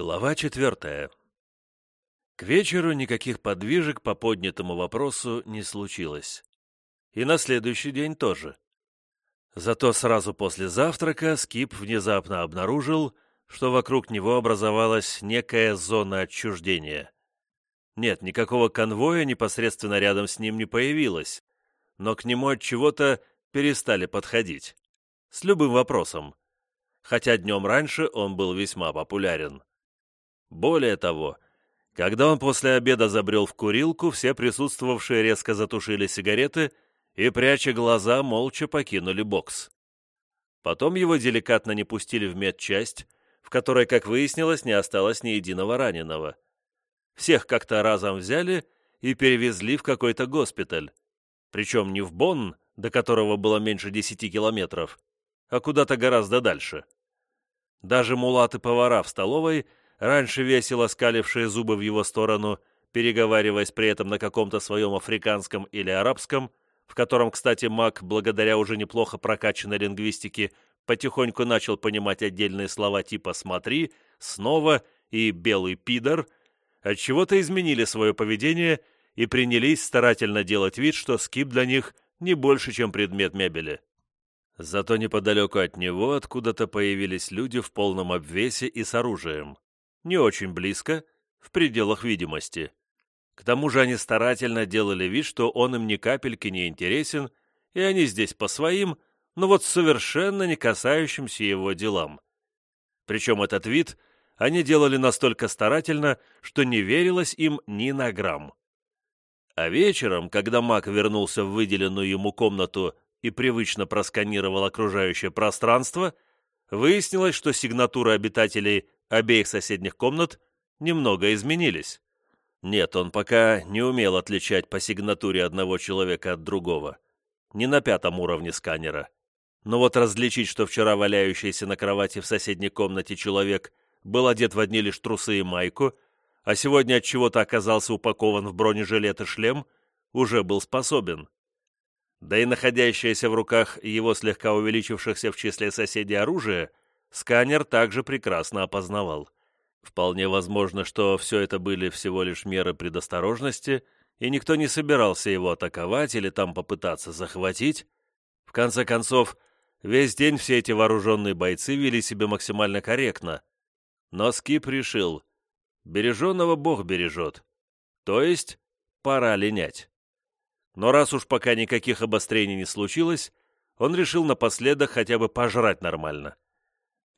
Глава четвертая. К вечеру никаких подвижек по поднятому вопросу не случилось. И на следующий день тоже. Зато сразу после завтрака Скип внезапно обнаружил, что вокруг него образовалась некая зона отчуждения. Нет, никакого конвоя непосредственно рядом с ним не появилось, но к нему от чего-то перестали подходить. С любым вопросом. Хотя днем раньше он был весьма популярен. Более того, когда он после обеда забрел в курилку, все присутствовавшие резко затушили сигареты и, пряча глаза, молча покинули бокс. Потом его деликатно не пустили в медчасть, в которой, как выяснилось, не осталось ни единого раненого. Всех как-то разом взяли и перевезли в какой-то госпиталь. Причем не в Бонн, до которого было меньше десяти километров, а куда-то гораздо дальше. Даже мулаты-повара в столовой – раньше весело скалившие зубы в его сторону, переговариваясь при этом на каком-то своем африканском или арабском, в котором, кстати, Мак, благодаря уже неплохо прокачанной лингвистике, потихоньку начал понимать отдельные слова типа «смотри», «снова» и «белый пидор», отчего-то изменили свое поведение и принялись старательно делать вид, что скип для них не больше, чем предмет мебели. Зато неподалеку от него откуда-то появились люди в полном обвесе и с оружием не очень близко, в пределах видимости. К тому же они старательно делали вид, что он им ни капельки не интересен, и они здесь по своим, но вот совершенно не касающимся его делам. Причем этот вид они делали настолько старательно, что не верилось им ни на грамм. А вечером, когда маг вернулся в выделенную ему комнату и привычно просканировал окружающее пространство, выяснилось, что сигнатуры обитателей обеих соседних комнат немного изменились. Нет, он пока не умел отличать по сигнатуре одного человека от другого. Не на пятом уровне сканера. Но вот различить, что вчера валяющийся на кровати в соседней комнате человек был одет в одни лишь трусы и майку, а сегодня от чего-то оказался упакован в бронежилет и шлем, уже был способен. Да и находящееся в руках его слегка увеличившихся в числе соседей оружие сканер также прекрасно опознавал. Вполне возможно, что все это были всего лишь меры предосторожности, и никто не собирался его атаковать или там попытаться захватить. В конце концов, весь день все эти вооруженные бойцы вели себя максимально корректно. Но Скип решил, береженного Бог бережет. То есть, пора линять. Но раз уж пока никаких обострений не случилось, он решил напоследок хотя бы пожрать нормально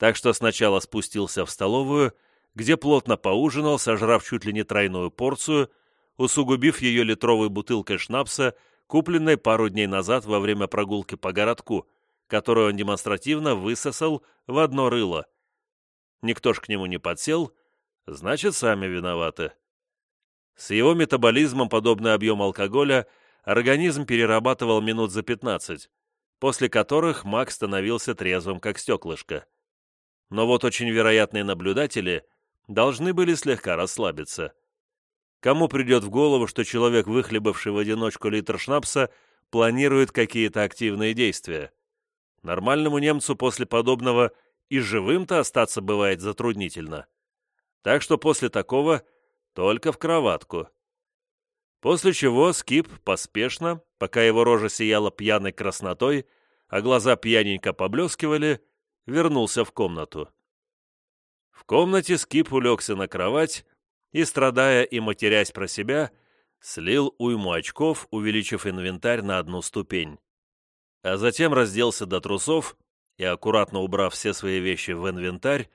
так что сначала спустился в столовую, где плотно поужинал, сожрав чуть ли не тройную порцию, усугубив ее литровой бутылкой шнапса, купленной пару дней назад во время прогулки по городку, которую он демонстративно высосал в одно рыло. Никто ж к нему не подсел, значит, сами виноваты. С его метаболизмом подобный объем алкоголя организм перерабатывал минут за 15, после которых маг становился трезвым, как стеклышко но вот очень вероятные наблюдатели должны были слегка расслабиться. Кому придет в голову, что человек, выхлебавший в одиночку литр шнапса, планирует какие-то активные действия? Нормальному немцу после подобного и живым-то остаться бывает затруднительно. Так что после такого только в кроватку. После чего Скип поспешно, пока его рожа сияла пьяной краснотой, а глаза пьяненько поблескивали, вернулся в комнату. В комнате Скип улегся на кровать и, страдая и матерясь про себя, слил уйму очков, увеличив инвентарь на одну ступень. А затем разделся до трусов и, аккуратно убрав все свои вещи в инвентарь,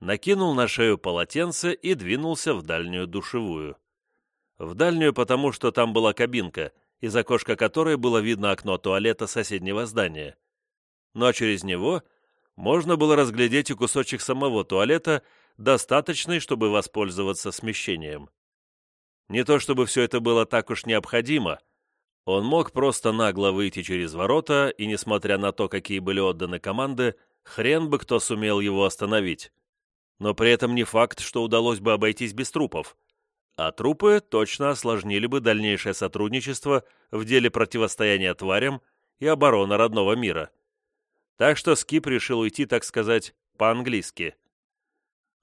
накинул на шею полотенце и двинулся в дальнюю душевую. В дальнюю потому, что там была кабинка, из окошка которой было видно окно туалета соседнего здания. Но через него — можно было разглядеть и кусочек самого туалета, достаточный, чтобы воспользоваться смещением. Не то чтобы все это было так уж необходимо. Он мог просто нагло выйти через ворота, и, несмотря на то, какие были отданы команды, хрен бы кто сумел его остановить. Но при этом не факт, что удалось бы обойтись без трупов. А трупы точно осложнили бы дальнейшее сотрудничество в деле противостояния тварям и обороны родного мира так что Скип решил уйти, так сказать, по-английски.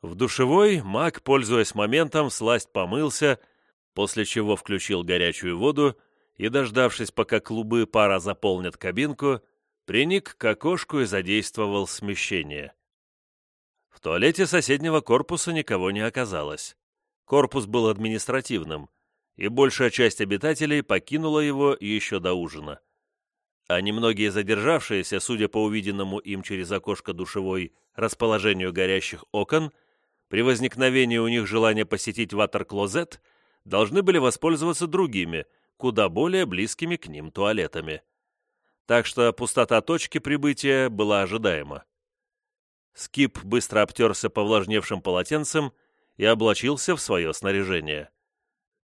В душевой маг, пользуясь моментом, сласть помылся, после чего включил горячую воду и, дождавшись, пока клубы пара заполнят кабинку, приник к окошку и задействовал смещение. В туалете соседнего корпуса никого не оказалось. Корпус был административным, и большая часть обитателей покинула его еще до ужина. А немногие задержавшиеся, судя по увиденному им через окошко душевой расположению горящих окон, при возникновении у них желания посетить ватер-клозет, должны были воспользоваться другими, куда более близкими к ним туалетами. Так что пустота точки прибытия была ожидаема. Скип быстро обтерся повлажневшим полотенцем и облачился в свое снаряжение.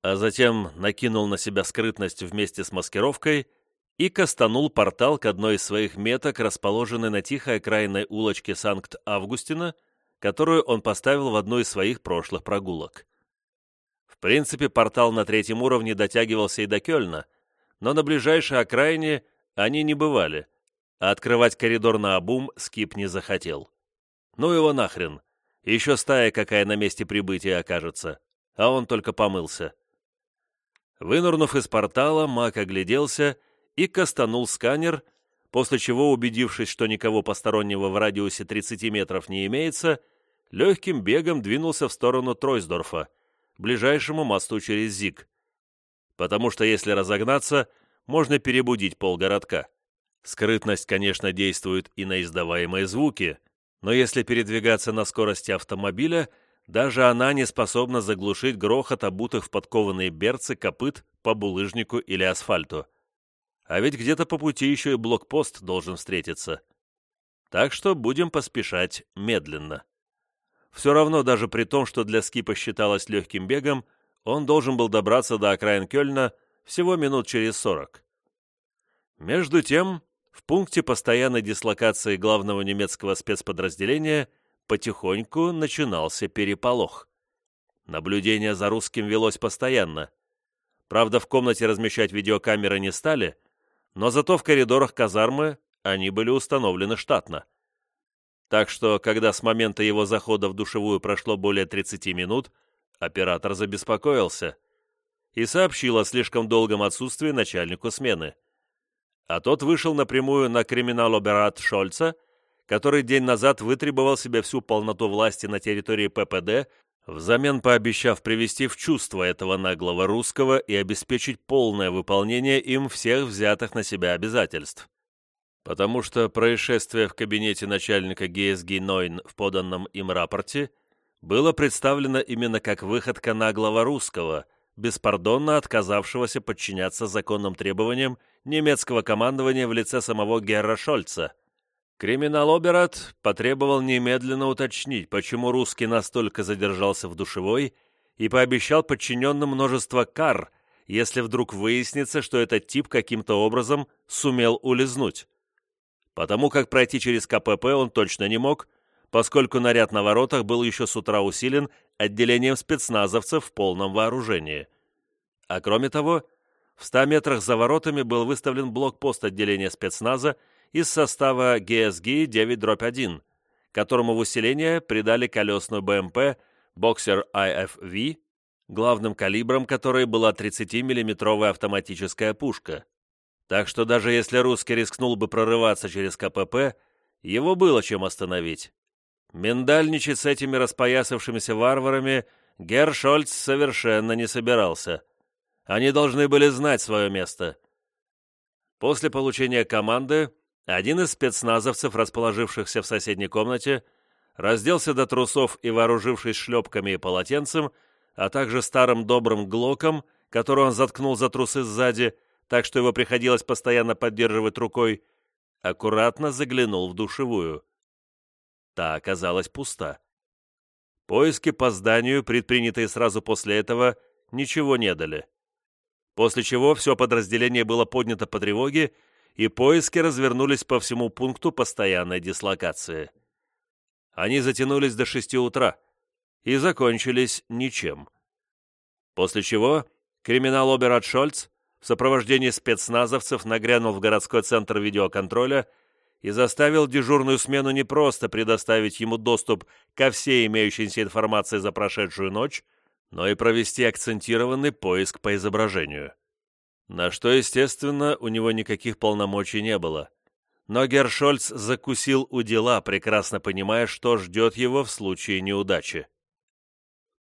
А затем накинул на себя скрытность вместе с маскировкой и кастанул портал к одной из своих меток, расположенной на тихой окраинной улочке Санкт-Августина, которую он поставил в одну из своих прошлых прогулок. В принципе, портал на третьем уровне дотягивался и до Кёльна, но на ближайшей окраине они не бывали, а открывать коридор на обум Скип не захотел. Ну его нахрен, еще стая какая на месте прибытия окажется, а он только помылся. Вынырнув из портала, маг огляделся и кастанул сканер, после чего, убедившись, что никого постороннего в радиусе 30 метров не имеется, легким бегом двинулся в сторону Тройсдорфа, ближайшему мосту через Зиг. Потому что если разогнаться, можно перебудить полгородка. Скрытность, конечно, действует и на издаваемые звуки, но если передвигаться на скорости автомобиля, даже она не способна заглушить грохот обутых в подкованные берцы копыт по булыжнику или асфальту. А ведь где-то по пути еще и блокпост должен встретиться. Так что будем поспешать медленно. Все равно, даже при том, что для скипа считалось легким бегом, он должен был добраться до окраин Кёльна всего минут через сорок. Между тем, в пункте постоянной дислокации главного немецкого спецподразделения потихоньку начинался переполох. Наблюдение за русским велось постоянно. Правда, в комнате размещать видеокамеры не стали, но зато в коридорах казармы они были установлены штатно. Так что, когда с момента его захода в душевую прошло более 30 минут, оператор забеспокоился и сообщил о слишком долгом отсутствии начальнику смены. А тот вышел напрямую на криминал-оберат Шольца, который день назад вытребовал себе всю полноту власти на территории ППД, взамен пообещав привести в чувство этого наглого русского и обеспечить полное выполнение им всех взятых на себя обязательств потому что происшествие в кабинете начальника ГСГ Нойн в поданном им рапорте было представлено именно как выходка наглого русского, беспардонно отказавшегося подчиняться законным требованиям немецкого командования в лице самого Герра Шольца. Криминал-оберат потребовал немедленно уточнить, почему русский настолько задержался в душевой и пообещал подчиненным множество кар, если вдруг выяснится, что этот тип каким-то образом сумел улизнуть потому как пройти через КПП он точно не мог, поскольку наряд на воротах был еще с утра усилен отделением спецназовцев в полном вооружении. А кроме того, в 100 метрах за воротами был выставлен блокпост отделения спецназа из состава ГСГ 9-1, которому в усиление придали колесную БМП «Боксер IFV», главным калибром которой была 30-миллиметровая автоматическая пушка. Так что даже если русский рискнул бы прорываться через КПП, его было чем остановить. Миндальничать с этими распоясавшимися варварами Герр Шольц совершенно не собирался. Они должны были знать свое место. После получения команды один из спецназовцев, расположившихся в соседней комнате, разделся до трусов и, вооружившись шлепками и полотенцем, а также старым добрым глоком, который он заткнул за трусы сзади, так что его приходилось постоянно поддерживать рукой, аккуратно заглянул в душевую. Та оказалась пуста. Поиски по зданию, предпринятые сразу после этого, ничего не дали. После чего все подразделение было поднято по тревоге, и поиски развернулись по всему пункту постоянной дислокации. Они затянулись до шести утра и закончились ничем. После чего криминал-оберат Шольц в сопровождении спецназовцев нагрянул в городской центр видеоконтроля и заставил дежурную смену не просто предоставить ему доступ ко всей имеющейся информации за прошедшую ночь, но и провести акцентированный поиск по изображению. На что, естественно, у него никаких полномочий не было. Но Гершольц закусил у дела, прекрасно понимая, что ждет его в случае неудачи.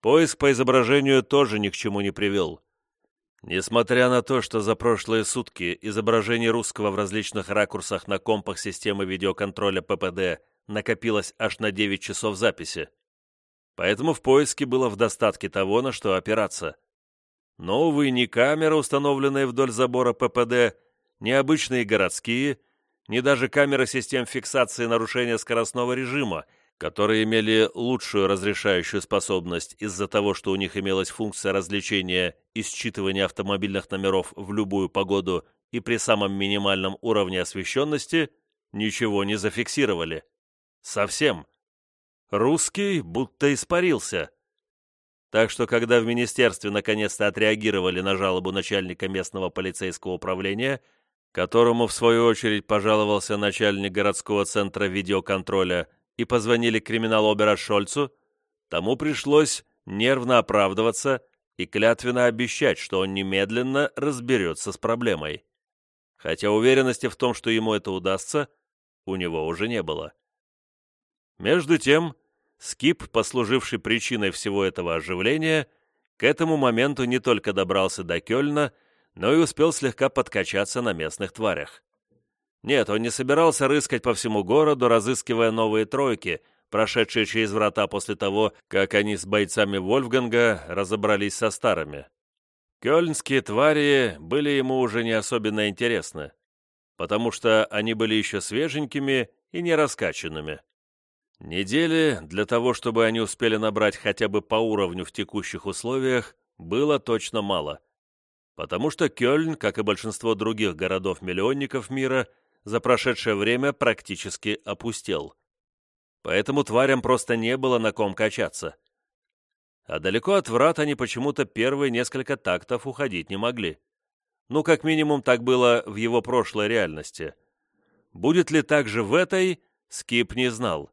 Поиск по изображению тоже ни к чему не привел. Несмотря на то, что за прошлые сутки изображение русского в различных ракурсах на компах системы видеоконтроля ППД накопилось аж на 9 часов записи. Поэтому в поиске было в достатке того, на что опираться. Но, увы, ни камеры, установленные вдоль забора ППД, ни обычные городские, ни даже камеры систем фиксации нарушения скоростного режима которые имели лучшую разрешающую способность из-за того, что у них имелась функция развлечения и считывания автомобильных номеров в любую погоду и при самом минимальном уровне освещенности, ничего не зафиксировали. Совсем. Русский будто испарился. Так что, когда в министерстве наконец-то отреагировали на жалобу начальника местного полицейского управления, которому, в свою очередь, пожаловался начальник городского центра видеоконтроля и позвонили криминал-обера Шольцу, тому пришлось нервно оправдываться и клятвенно обещать, что он немедленно разберется с проблемой. Хотя уверенности в том, что ему это удастся, у него уже не было. Между тем, Скип, послуживший причиной всего этого оживления, к этому моменту не только добрался до Кёльна, но и успел слегка подкачаться на местных тварях. Нет, он не собирался рыскать по всему городу, разыскивая новые тройки, прошедшие через врата после того, как они с бойцами Вольфганга разобрались со старыми. Кёльнские твари были ему уже не особенно интересны, потому что они были еще свеженькими и не раскачанными. Недели для того, чтобы они успели набрать хотя бы по уровню в текущих условиях, было точно мало, потому что Кёльн, как и большинство других городов-миллионников мира, за прошедшее время практически опустел. Поэтому тварям просто не было на ком качаться. А далеко от врат они почему-то первые несколько тактов уходить не могли. Ну, как минимум, так было в его прошлой реальности. Будет ли так же в этой, Скип не знал.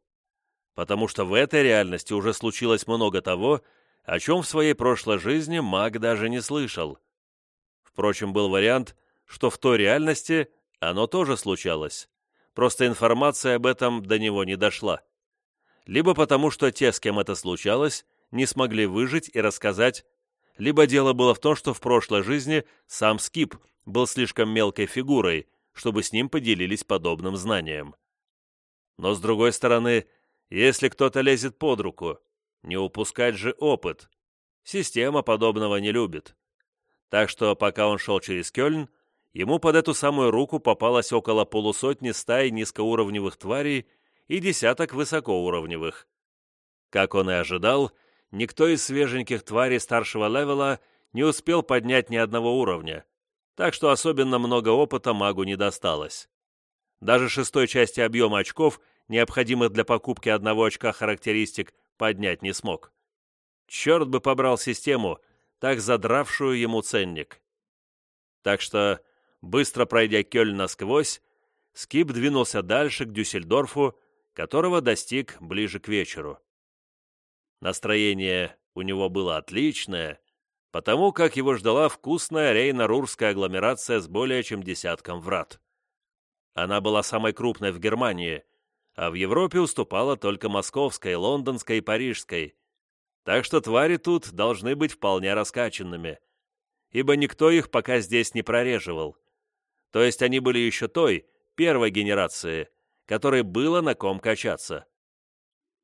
Потому что в этой реальности уже случилось много того, о чем в своей прошлой жизни маг даже не слышал. Впрочем, был вариант, что в той реальности оно тоже случалось, просто информация об этом до него не дошла. Либо потому, что те, с кем это случалось, не смогли выжить и рассказать, либо дело было в том, что в прошлой жизни сам Скип был слишком мелкой фигурой, чтобы с ним поделились подобным знанием. Но с другой стороны, если кто-то лезет под руку, не упускать же опыт. Система подобного не любит. Так что, пока он шел через Кёльн, Ему под эту самую руку попалось около полусотни стай низкоуровневых тварей и десяток высокоуровневых. Как он и ожидал, никто из свеженьких тварей старшего левела не успел поднять ни одного уровня, так что особенно много опыта магу не досталось. Даже шестой части объема очков, необходимых для покупки одного очка характеристик, поднять не смог. Черт бы побрал систему, так задравшую ему ценник. Так что Быстро пройдя Кёльн насквозь, Скип двинулся дальше к Дюссельдорфу, которого достиг ближе к вечеру. Настроение у него было отличное, потому как его ждала вкусная рейно-рурская агломерация с более чем десятком врат. Она была самой крупной в Германии, а в Европе уступала только московской, лондонской и парижской, так что твари тут должны быть вполне раскачанными, ибо никто их пока здесь не прореживал. То есть они были еще той, первой генерации, которой было на ком качаться.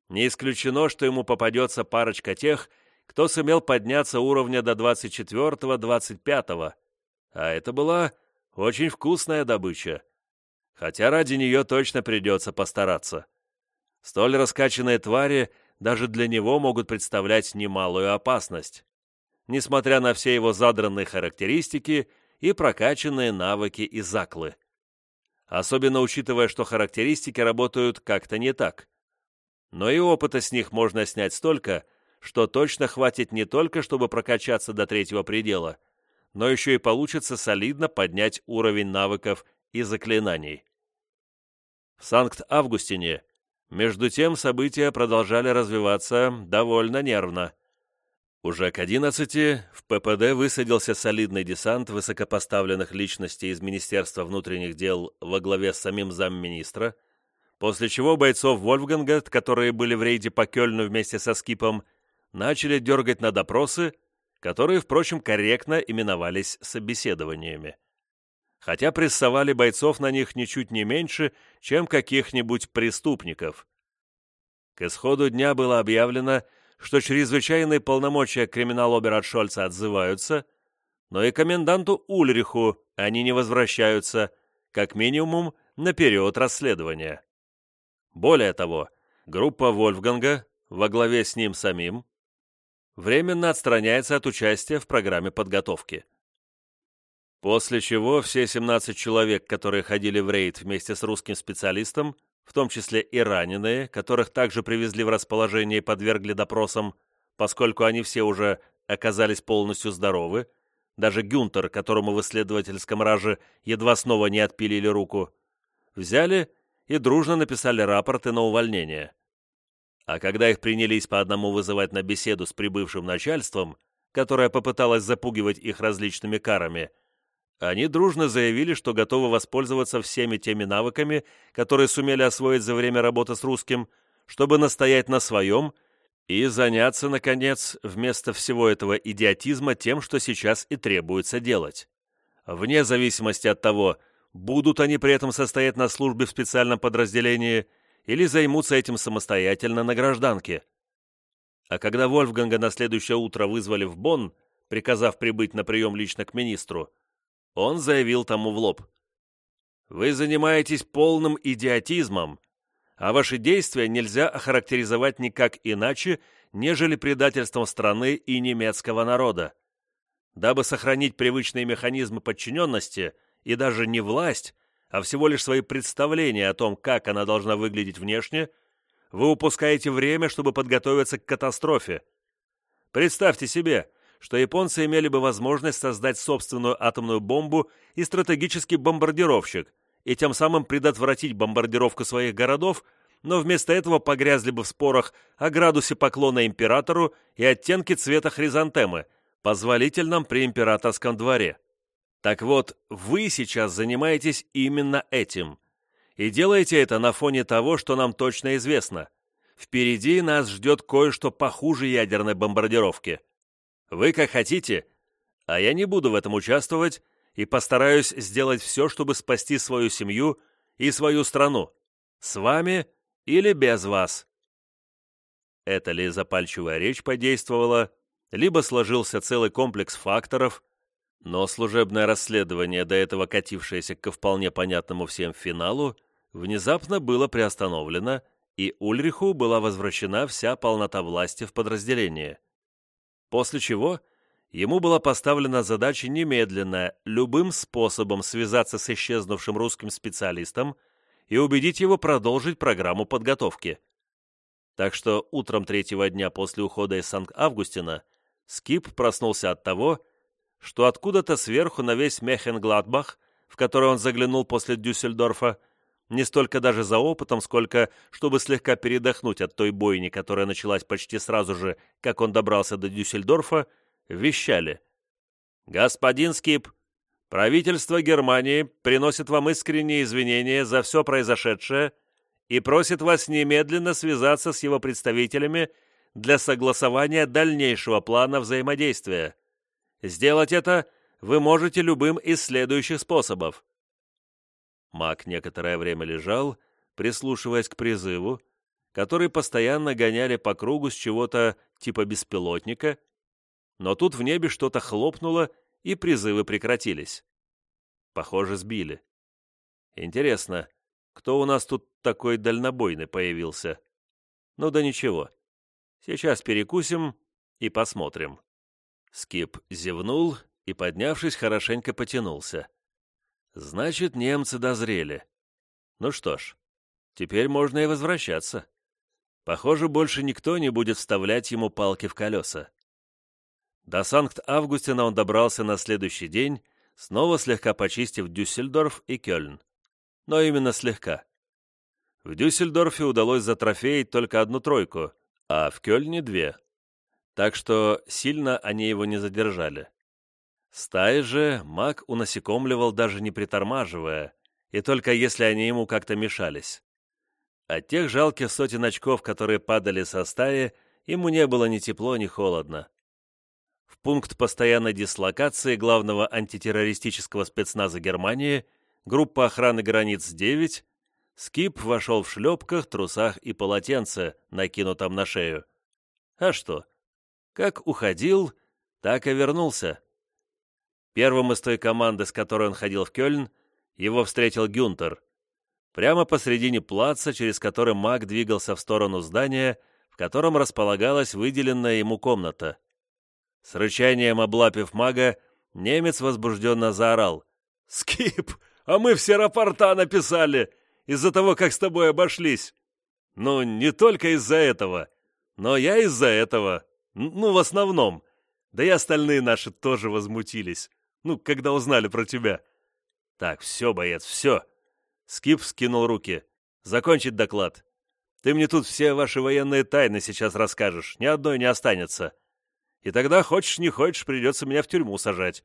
Не исключено, что ему попадется парочка тех, кто сумел подняться уровня до 24-25, а это была очень вкусная добыча. Хотя ради нее точно придется постараться. Столь раскачанные твари даже для него могут представлять немалую опасность. Несмотря на все его задранные характеристики и прокачанные навыки и заклы. Особенно учитывая, что характеристики работают как-то не так. Но и опыта с них можно снять столько, что точно хватит не только, чтобы прокачаться до третьего предела, но еще и получится солидно поднять уровень навыков и заклинаний. В Санкт-Августине, между тем, события продолжали развиваться довольно нервно. Уже к 11 в ППД высадился солидный десант высокопоставленных личностей из Министерства внутренних дел во главе с самим замминистра, после чего бойцов Вольфганга, которые были в рейде по Кёльну вместе со Скипом, начали дергать на допросы, которые, впрочем, корректно именовались собеседованиями. Хотя прессовали бойцов на них ничуть не меньше, чем каких-нибудь преступников. К исходу дня было объявлено, что чрезвычайные полномочия криминал-обера от Шольца отзываются, но и коменданту Ульриху они не возвращаются, как минимум на период расследования. Более того, группа Вольфганга во главе с ним самим временно отстраняется от участия в программе подготовки. После чего все 17 человек, которые ходили в рейд вместе с русским специалистом, в том числе и раненые, которых также привезли в расположение и подвергли допросам, поскольку они все уже оказались полностью здоровы, даже Гюнтер, которому в исследовательском раже едва снова не отпилили руку, взяли и дружно написали рапорты на увольнение. А когда их принялись по одному вызывать на беседу с прибывшим начальством, которое попыталось запугивать их различными карами – они дружно заявили, что готовы воспользоваться всеми теми навыками, которые сумели освоить за время работы с русским, чтобы настоять на своем и заняться, наконец, вместо всего этого идиотизма тем, что сейчас и требуется делать. Вне зависимости от того, будут они при этом состоять на службе в специальном подразделении или займутся этим самостоятельно на гражданке. А когда Вольфганга на следующее утро вызвали в Бонн, приказав прибыть на прием лично к министру, он заявил тому в лоб. «Вы занимаетесь полным идиотизмом, а ваши действия нельзя охарактеризовать никак иначе, нежели предательством страны и немецкого народа. Дабы сохранить привычные механизмы подчиненности и даже не власть, а всего лишь свои представления о том, как она должна выглядеть внешне, вы упускаете время, чтобы подготовиться к катастрофе. Представьте себе, что японцы имели бы возможность создать собственную атомную бомбу и стратегический бомбардировщик, и тем самым предотвратить бомбардировку своих городов, но вместо этого погрязли бы в спорах о градусе поклона императору и оттенке цвета хризантемы, позволительном при императорском дворе. Так вот, вы сейчас занимаетесь именно этим. И делаете это на фоне того, что нам точно известно. Впереди нас ждет кое-что похуже ядерной бомбардировки. Вы как хотите, а я не буду в этом участвовать и постараюсь сделать все, чтобы спасти свою семью и свою страну. С вами или без вас. Это ли запальчивая речь подействовала, либо сложился целый комплекс факторов, но служебное расследование, до этого катившееся ко вполне понятному всем финалу, внезапно было приостановлено, и Ульриху была возвращена вся полнота власти в подразделении после чего ему была поставлена задача немедленно, любым способом связаться с исчезнувшим русским специалистом и убедить его продолжить программу подготовки. Так что утром третьего дня после ухода из Санкт-Августина Скип проснулся от того, что откуда-то сверху на весь Мехенгладбах, в который он заглянул после Дюссельдорфа, не столько даже за опытом, сколько чтобы слегка передохнуть от той бойни, которая началась почти сразу же, как он добрался до Дюссельдорфа, вещали. «Господин Скип, правительство Германии приносит вам искренние извинения за все произошедшее и просит вас немедленно связаться с его представителями для согласования дальнейшего плана взаимодействия. Сделать это вы можете любым из следующих способов. Маг некоторое время лежал, прислушиваясь к призыву, который постоянно гоняли по кругу с чего-то типа беспилотника, но тут в небе что-то хлопнуло, и призывы прекратились. Похоже, сбили. Интересно, кто у нас тут такой дальнобойный появился? Ну да ничего. Сейчас перекусим и посмотрим. Скип зевнул и, поднявшись, хорошенько потянулся. Значит, немцы дозрели. Ну что ж, теперь можно и возвращаться. Похоже, больше никто не будет вставлять ему палки в колеса. До Санкт-Августина он добрался на следующий день, снова слегка почистив Дюссельдорф и Кёльн. Но именно слегка. В Дюссельдорфе удалось затрофеить только одну тройку, а в Кёльне две. Так что сильно они его не задержали. Стаи же маг унасекомливал даже не притормаживая, и только если они ему как-то мешались. От тех жалких сотен очков, которые падали со стаи, ему не было ни тепло, ни холодно. В пункт постоянной дислокации главного антитеррористического спецназа Германии группа охраны границ 9 Скип вошел в шлепках, трусах и полотенце, накинутом на шею. А что? Как уходил, так и вернулся. Первым из той команды, с которой он ходил в Кёльн, его встретил Гюнтер. Прямо посредине плаца, через который маг двигался в сторону здания, в котором располагалась выделенная ему комната. С рычанием облапив мага, немец возбужденно заорал. «Скип, а мы все рапорта написали! Из-за того, как с тобой обошлись!» «Ну, не только из-за этого, но я из-за этого. Ну, в основном. Да и остальные наши тоже возмутились. Ну, когда узнали про тебя. Так, все, боец, все. Скип скинул руки. Закончить доклад. Ты мне тут все ваши военные тайны сейчас расскажешь. Ни одной не останется. И тогда, хочешь не хочешь, придется меня в тюрьму сажать.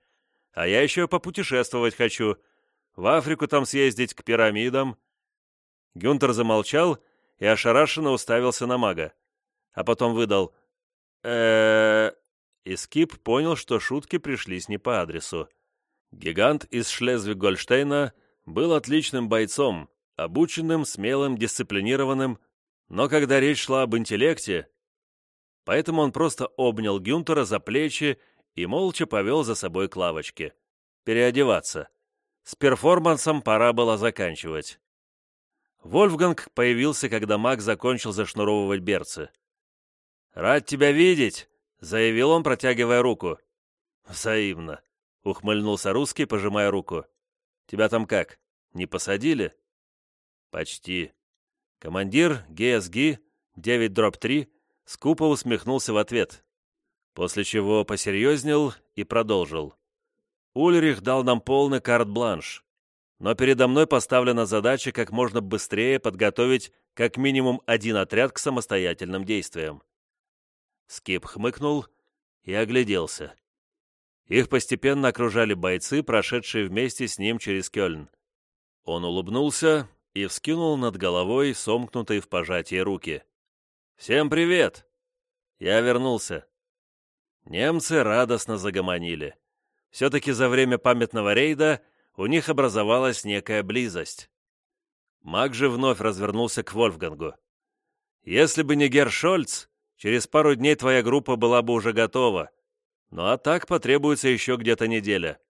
А я еще попутешествовать хочу. В Африку там съездить, к пирамидам. Гюнтер замолчал и ошарашенно уставился на мага. А потом выдал э и Скип понял, что шутки пришлись не по адресу. Гигант из Шлезвиг-Гольштейна был отличным бойцом, обученным, смелым, дисциплинированным, но когда речь шла об интеллекте, поэтому он просто обнял Гюнтера за плечи и молча повел за собой к лавочке. Переодеваться. С перформансом пора было заканчивать. Вольфганг появился, когда маг закончил зашнуровывать берцы. «Рад тебя видеть!» — заявил он, протягивая руку. «Взаимно», — ухмыльнулся русский, пожимая руку. «Тебя там как, не посадили?» «Почти». Командир ГСГ 9-3 скупо усмехнулся в ответ, после чего посерьезнел и продолжил. «Ульрих дал нам полный карт-бланш, но передо мной поставлена задача как можно быстрее подготовить как минимум один отряд к самостоятельным действиям. Скип хмыкнул и огляделся. Их постепенно окружали бойцы, прошедшие вместе с ним через Кёльн. Он улыбнулся и вскинул над головой сомкнутые в пожатии руки. «Всем привет!» Я вернулся. Немцы радостно загомонили. Все-таки за время памятного рейда у них образовалась некая близость. Маг же вновь развернулся к Вольфгангу. «Если бы не Гершольц, Через пару дней твоя группа была бы уже готова. Ну а так потребуется еще где-то неделя.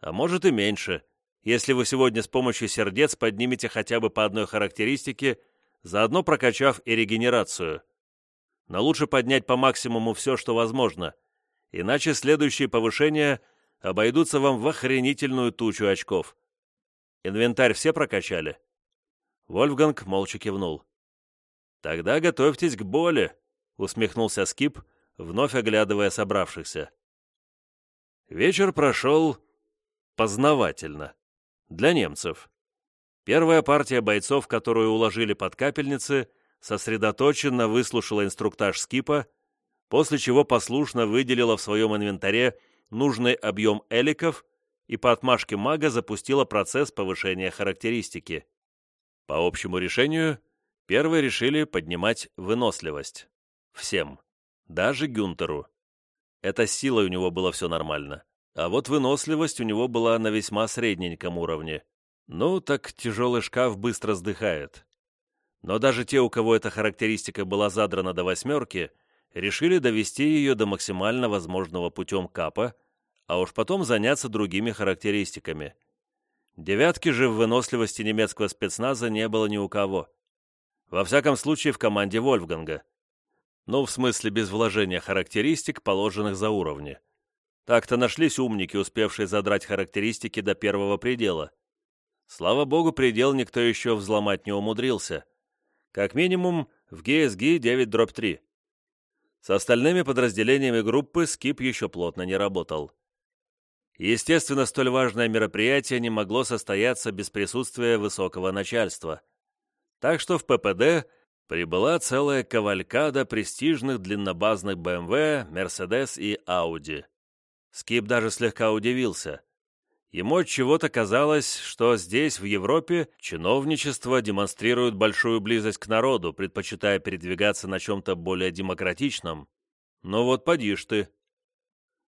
А может и меньше, если вы сегодня с помощью сердец поднимете хотя бы по одной характеристике, заодно прокачав и регенерацию. Но лучше поднять по максимуму все, что возможно, иначе следующие повышения обойдутся вам в охренительную тучу очков. Инвентарь все прокачали?» Вольфганг молча кивнул. «Тогда готовьтесь к боли», усмехнулся Скип, вновь оглядывая собравшихся. Вечер прошел познавательно. Для немцев. Первая партия бойцов, которую уложили под капельницы, сосредоточенно выслушала инструктаж Скипа, после чего послушно выделила в своем инвентаре нужный объем эликов и по отмашке мага запустила процесс повышения характеристики. По общему решению, первые решили поднимать выносливость. Всем. Даже Гюнтеру. Это силой у него было все нормально. А вот выносливость у него была на весьма средненьком уровне. Ну, так тяжелый шкаф быстро сдыхает. Но даже те, у кого эта характеристика была задрана до восьмерки, решили довести ее до максимально возможного путем капа, а уж потом заняться другими характеристиками. Девятки же в выносливости немецкого спецназа не было ни у кого. Во всяком случае, в команде Вольфганга ну, в смысле без вложения характеристик, положенных за уровни. Так-то нашлись умники, успевшие задрать характеристики до первого предела. Слава богу, предел никто еще взломать не умудрился. Как минимум, в GSG 9-3. С остальными подразделениями группы Скип еще плотно не работал. Естественно, столь важное мероприятие не могло состояться без присутствия высокого начальства. Так что в ППД прибыла целая кавалькада престижных длиннобазных BMW, Mercedes и Audi. Скип даже слегка удивился. Ему от чего-то казалось, что здесь, в Европе, чиновничество демонстрирует большую близость к народу, предпочитая передвигаться на чем-то более демократичном. Но вот поди ж ты.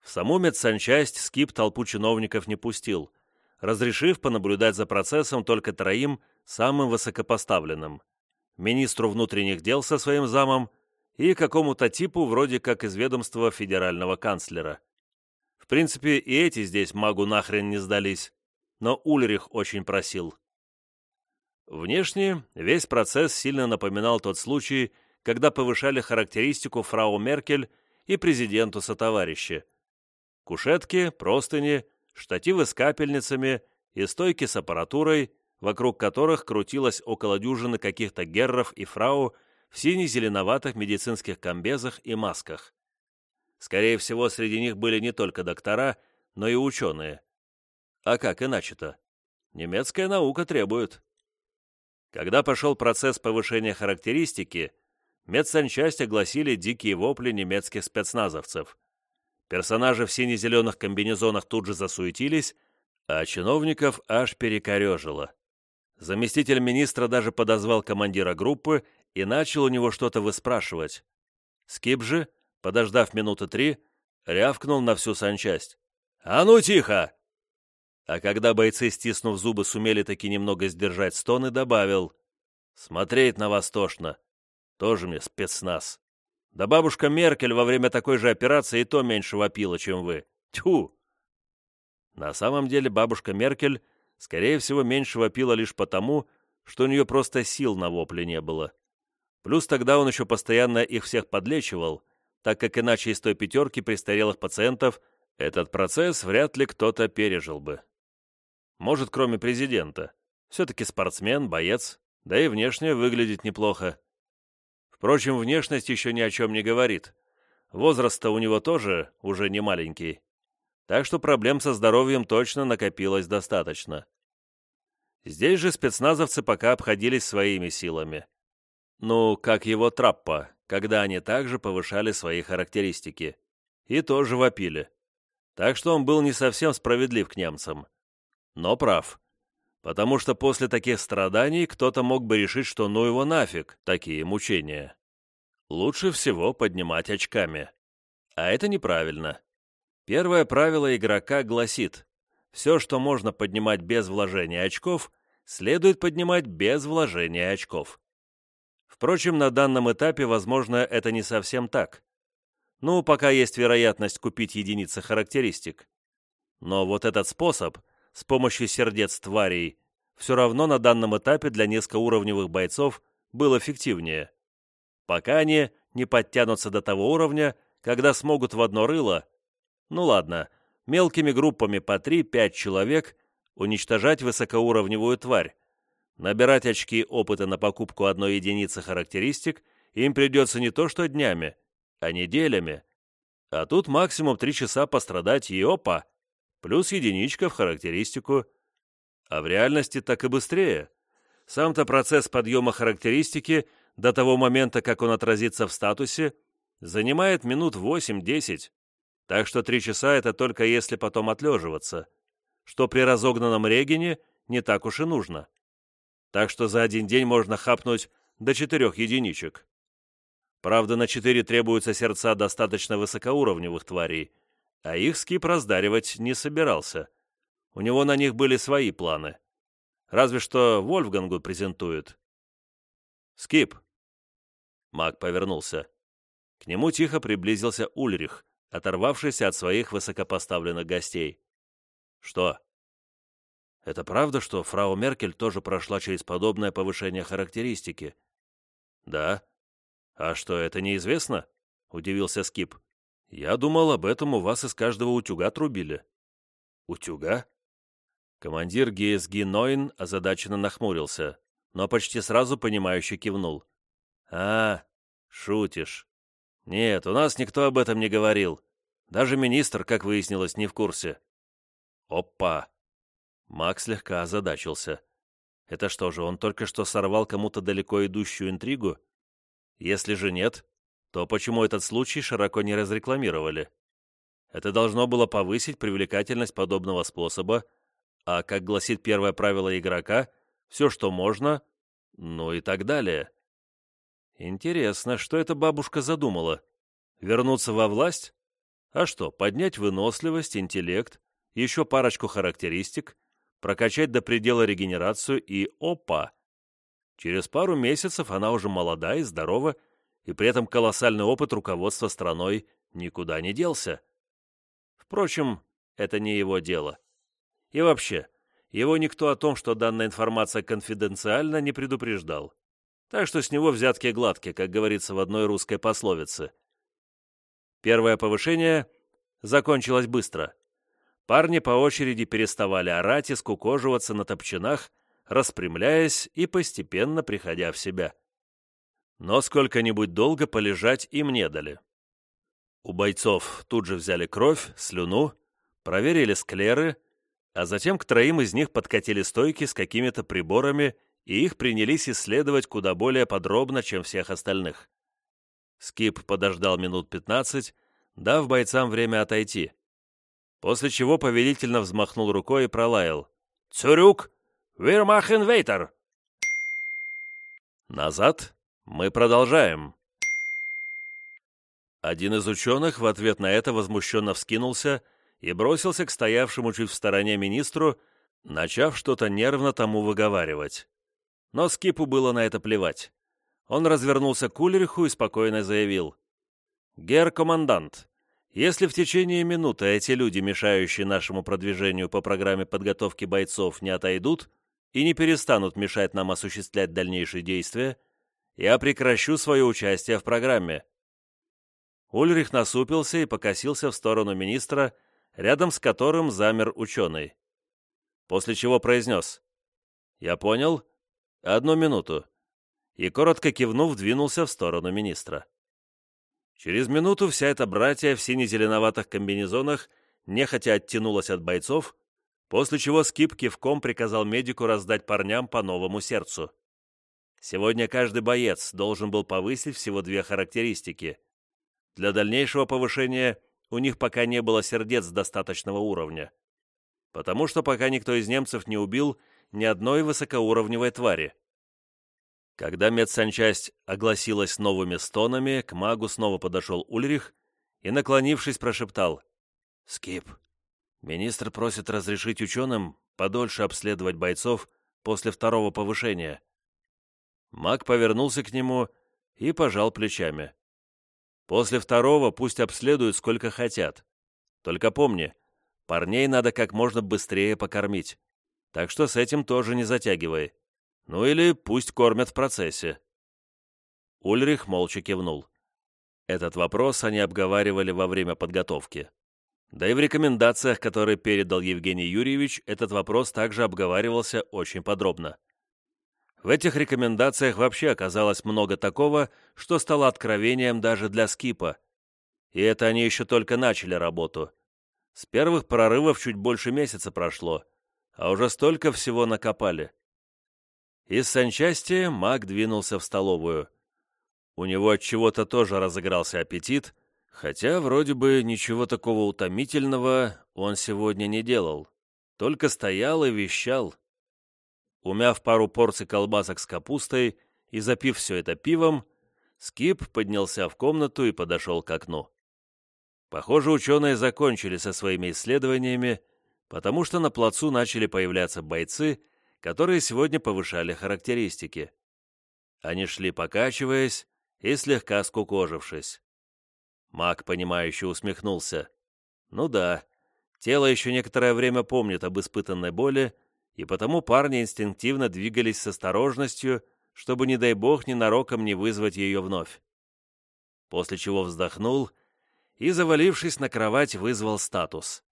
В саму медсанчасть Скип толпу чиновников не пустил, разрешив понаблюдать за процессом только троим самым высокопоставленным – министру внутренних дел со своим замом и какому-то типу вроде как из ведомства федерального канцлера. В принципе, и эти здесь магу нахрен не сдались, но Ульрих очень просил. Внешне весь процесс сильно напоминал тот случай, когда повышали характеристику фрау Меркель и президенту сотоварища. Кушетки, простыни, штативы с капельницами и стойки с аппаратурой, вокруг которых крутилось около дюжины каких-то герров и фрау в сине-зеленоватых медицинских комбезах и масках. Скорее всего, среди них были не только доктора, но и ученые. А как иначе-то? Немецкая наука требует. Когда пошел процесс повышения характеристики, медсанчасть огласили дикие вопли немецких спецназовцев. Персонажи в сине-зеленых комбинезонах тут же засуетились, а чиновников аж перекорежило. Заместитель министра даже подозвал командира группы и начал у него что-то выспрашивать. Скип же, подождав минуты три, рявкнул на всю санчасть. «А ну тихо!» А когда бойцы, стиснув зубы, сумели таки немного сдержать стоны, добавил. «Смотреть на вас тошно. Тоже мне спецназ. Да бабушка Меркель во время такой же операции и то меньше вопила, чем вы. Тьфу!» На самом деле бабушка Меркель, скорее всего, меньше вопила лишь потому, что у нее просто сил на вопли не было. Плюс тогда он еще постоянно их всех подлечивал, так как иначе из той пятерки престарелых пациентов этот процесс вряд ли кто-то пережил бы. Может, кроме президента. Все-таки спортсмен, боец, да и внешне выглядит неплохо. Впрочем, внешность еще ни о чем не говорит. Возраст-то у него тоже уже не маленький. Так что проблем со здоровьем точно накопилось достаточно. Здесь же спецназовцы пока обходились своими силами. Ну, как его траппа, когда они также повышали свои характеристики. И тоже вопили. Так что он был не совсем справедлив к немцам. Но прав. Потому что после таких страданий кто-то мог бы решить, что ну его нафиг, такие мучения. Лучше всего поднимать очками. А это неправильно. Первое правило игрока гласит, все, что можно поднимать без вложения очков, следует поднимать без вложения очков. Впрочем, на данном этапе, возможно, это не совсем так. Ну, пока есть вероятность купить единицы характеристик. Но вот этот способ, с помощью сердец тварей, все равно на данном этапе для низкоуровневых бойцов был эффективнее. Пока они не подтянутся до того уровня, когда смогут в одно рыло, ну ладно, мелкими группами по 3-5 человек уничтожать высокоуровневую тварь, Набирать очки опыта на покупку одной единицы характеристик им придется не то что днями, а неделями. А тут максимум три часа пострадать и опа, плюс единичка в характеристику. А в реальности так и быстрее. Сам-то процесс подъема характеристики до того момента, как он отразится в статусе, занимает минут 8-10. Так что три часа это только если потом отлеживаться, что при разогнанном регене не так уж и нужно так что за один день можно хапнуть до четырех единичек. Правда, на четыре требуются сердца достаточно высокоуровневых тварей, а их Скип раздаривать не собирался. У него на них были свои планы. Разве что Вольфгангу презентует. «Скип!» Маг повернулся. К нему тихо приблизился Ульрих, оторвавшийся от своих высокопоставленных гостей. «Что?» Это правда, что фрау Меркель тоже прошла через подобное повышение характеристики? Да. А что, это неизвестно? Удивился Скип. Я думал, об этом у вас из каждого утюга трубили. Утюга? Командир ГСГ Нойн озадаченно нахмурился, но почти сразу понимающе кивнул. «А, шутишь. Нет, у нас никто об этом не говорил. Даже министр, как выяснилось, не в курсе». «Опа! Макс слегка озадачился. Это что же, он только что сорвал кому-то далеко идущую интригу? Если же нет, то почему этот случай широко не разрекламировали? Это должно было повысить привлекательность подобного способа, а, как гласит первое правило игрока, все, что можно, ну и так далее. Интересно, что эта бабушка задумала? Вернуться во власть? А что, поднять выносливость, интеллект, еще парочку характеристик, прокачать до предела регенерацию и опа! Через пару месяцев она уже молода и здорова, и при этом колоссальный опыт руководства страной никуда не делся. Впрочем, это не его дело. И вообще, его никто о том, что данная информация конфиденциальна, не предупреждал. Так что с него взятки гладкие, как говорится в одной русской пословице. Первое повышение закончилось быстро. Парни по очереди переставали орать и скукоживаться на топчинах, распрямляясь и постепенно приходя в себя. Но сколько-нибудь долго полежать им не дали. У бойцов тут же взяли кровь, слюну, проверили склеры, а затем к троим из них подкатили стойки с какими-то приборами, и их принялись исследовать куда более подробно, чем всех остальных. Скип подождал минут пятнадцать, дав бойцам время отойти, после чего повелительно взмахнул рукой и пролаял. «Цурюк! Wir machen weiter!» «Назад! Мы продолжаем!» Один из ученых в ответ на это возмущенно вскинулся и бросился к стоявшему чуть в стороне министру, начав что-то нервно тому выговаривать. Но Скипу было на это плевать. Он развернулся к Ульриху и спокойно заявил. «Гер-командант, если в течение минуты эти люди, мешающие нашему продвижению по программе подготовки бойцов, не отойдут и не перестанут мешать нам осуществлять дальнейшие действия, я прекращу свое участие в программе». Ульрих насупился и покосился в сторону министра, рядом с которым замер ученый. После чего произнес «Я понял. Одну минуту». И, коротко кивнув, двинулся в сторону министра. Через минуту вся эта братья в сине-зеленоватых комбинезонах нехотя оттянулась от бойцов, после чего Скип кивком приказал медику раздать парням по новому сердцу. Сегодня каждый боец должен был повысить всего две характеристики. Для дальнейшего повышения у них пока не было сердец достаточного уровня. Потому что пока никто из немцев не убил ни одной высокоуровневой твари. Когда медсанчасть огласилась новыми стонами, к магу снова подошел Ульрих и, наклонившись, прошептал «Скип, министр просит разрешить ученым подольше обследовать бойцов после второго повышения». Маг повернулся к нему и пожал плечами. «После второго пусть обследуют сколько хотят. Только помни, парней надо как можно быстрее покормить, так что с этим тоже не затягивай». Ну или пусть кормят в процессе. Ульрих молча кивнул. Этот вопрос они обговаривали во время подготовки. Да и в рекомендациях, которые передал Евгений Юрьевич, этот вопрос также обговаривался очень подробно. В этих рекомендациях вообще оказалось много такого, что стало откровением даже для Скипа. И это они еще только начали работу. С первых прорывов чуть больше месяца прошло, а уже столько всего накопали. Из санчасти маг двинулся в столовую. У него от чего-то тоже разыгрался аппетит, хотя вроде бы ничего такого утомительного он сегодня не делал, только стоял и вещал. Умяв пару порций колбасок с капустой и запив все это пивом, Скип поднялся в комнату и подошел к окну. Похоже, ученые закончили со своими исследованиями, потому что на плацу начали появляться бойцы, которые сегодня повышали характеристики. Они шли покачиваясь и слегка скукожившись. Маг, понимающе усмехнулся. Ну да, тело еще некоторое время помнит об испытанной боли, и потому парни инстинктивно двигались с осторожностью, чтобы, не дай бог, ненароком не вызвать ее вновь. После чего вздохнул и, завалившись на кровать, вызвал статус.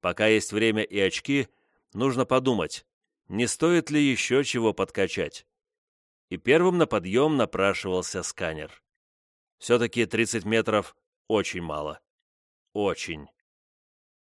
Пока есть время и очки, нужно подумать, не стоит ли еще чего подкачать. И первым на подъем напрашивался сканер. Все-таки 30 метров очень мало. Очень.